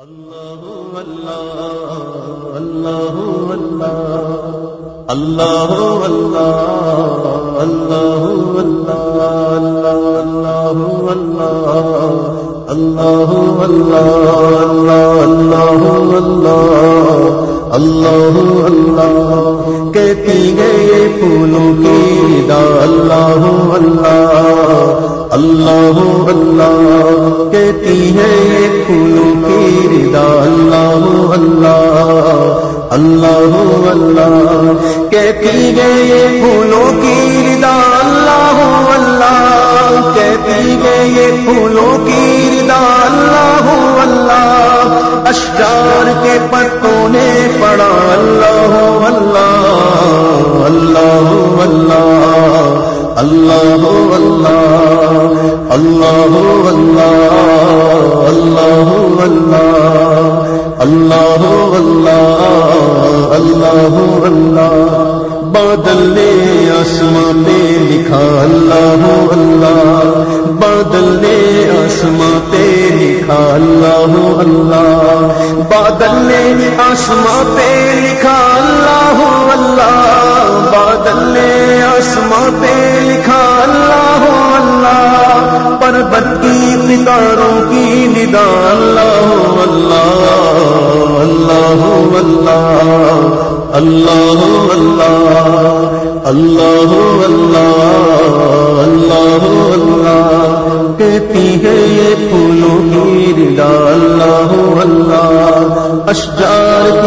اللہ اللہ اللہ اللہ اللہ اللہ اللہ اللہ اللہ اللہ اللہ اللہ کہتی گئے پھولوں کی دا اللہ اللہ اللہ اللہ کہتی ہے پھولوں کی ردا اللہ اللہ اللہ اللہ کہتی گئے پھولوں اللہ اللہ اللہ اللہ. بادل نے آسمان پہ لکھا اللہ اللہ. بادل نے آسمان پہ لکھا اللہ اللہ. بادل نے آسمان پہ لکھا اللہ اللہ. بادل نے آسمان پہ لکھا اللہ اللہ. پر بدی پتاروں کی ندا اللہ اللہ. اللہ اللہ. اللہ اللہ. اللہ اللہ.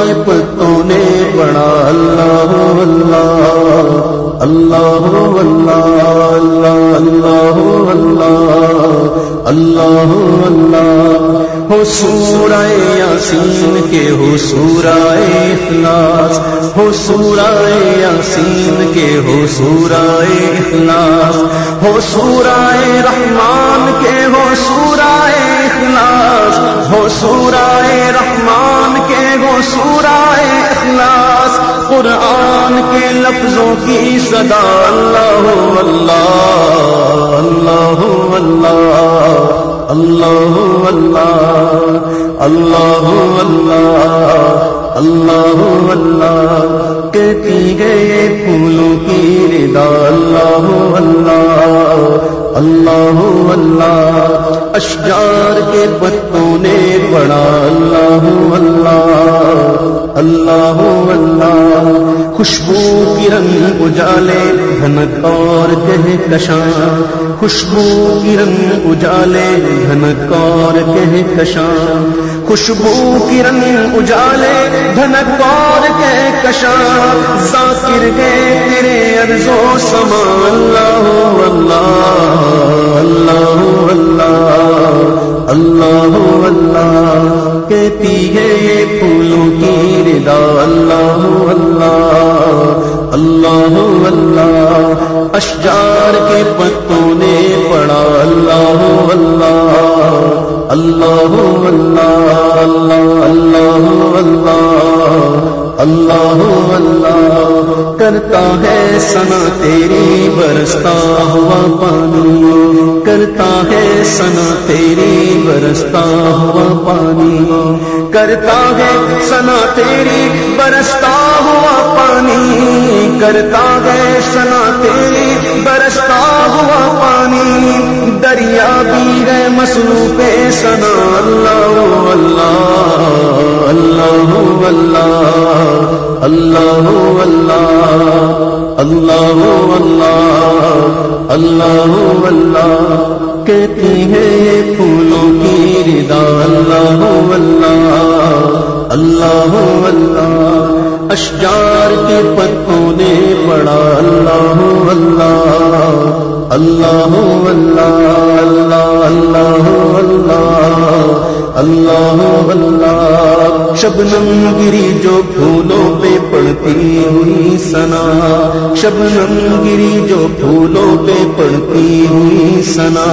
اشجار کے پتوں نے بڑا اللہ اللہ اللہ اللہ اللہ اللہ اللہ اللہ ہو سورائے یاسین کے ہو سورائے اخلاص ہو سورائے یاسین کے ہو سورائے اخلاص ہو سورائے رحمان کے ہو سورائے اخلاص ہو سورائے رحمان کے ہو سورائے اخلاص قرآن کے لفظوں کی صدا اللہ اللہ اللہ اللہ اللہ اللہ اللہ اللہ اللہ اللہ کہتی گئے پھولوں کی ردا اللہ اللہ اللہ اللہ اشجار کے پتوں نے پڑا اللہ اللہ اللہ اللہ، خوشبو کی رنگ اجالے، دھنک اور کہہ کشاں۔ خوشبو کی رنگ اجالے، دھنک اور کہہ کشاں۔ خوشبو کی رنگ اجالے، دھنک اور کہہ کشاں۔ ذاکر گئے تیرے ارزو سما۔ اللہ اللہ اللہ اللہ اللہ اللہ، کہتی ہے اللہ اللہ اللہ اللہ اشجار کے پتوں نے پڑا اللہ اللہ اللہ اللہ اللہ اللہ اللہ اللہ کرتا ہے سنا تیری برستا ہوا پانی، کرتا ہے سنا تیری برستا ہوا پانی۔ کرتا ہے سنا تیری برستا ہوا پانی کرتا ہے سنا تیری برستا ہوا پانی دریا بھی ہے مسلو پہ سنا اللہ اللہ اللہ اللہ اللہ اللہ اللہ اللہ اللہ اللہ کہتی ہے اللہ اللہ اشجار کے پتوں نے پڑا اللہ اللہ اللہ اللہ اللہ اللہ اللہ اللہ شبنم گری جو پھولوں پہ پڑتی ہوئی سنا شبنم گری جو پھولوں پہ پڑتی ہوئی سنا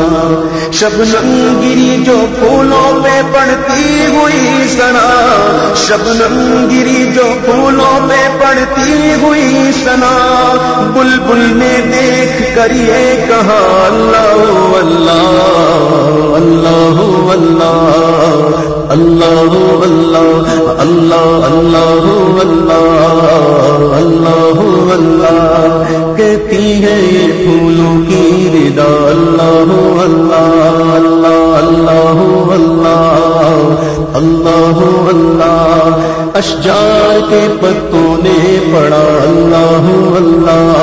شبنم گری جو پھولوں پہ پڑتی ہوئی سنا شبنم گری جو پھولوں پہ پڑتی ہوئی سنا بلبل نے دیکھ کر یہ کہا اللہ اللہ اللہ اللہ اللہ اللہ اللہ اللہ اللہ اللہ اشجار کے پتوں نے پڑا اللہ اللہ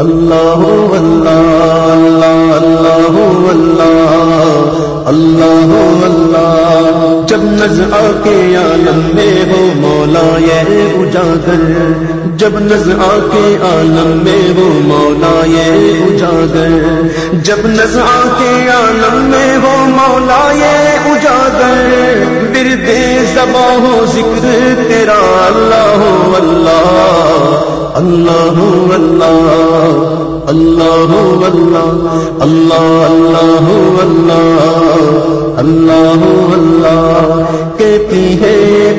اللہ اللہ اللہ اللہ اللہ اللہ۔ جب نظر آ کے عالم میں ہو مولا یہ اجاگر۔ جب نظر آ کے عالم میں ہو مولا یہ اجاگر۔ جب نظر آ کے عالم میں ہو مولا یہ اجاگر بردے زبا ہو، ذکر تیرا اللہ ہو، اللہ اللہ اللہ اللہ اللہ اللہ اللہ اللہ اللہ کہتی ہے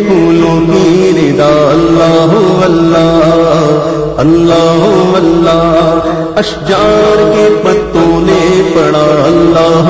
پھولوں کی ردا اللہ اللہ اللہ اللہ، اشجار کے پتوں نے پڑا اللہ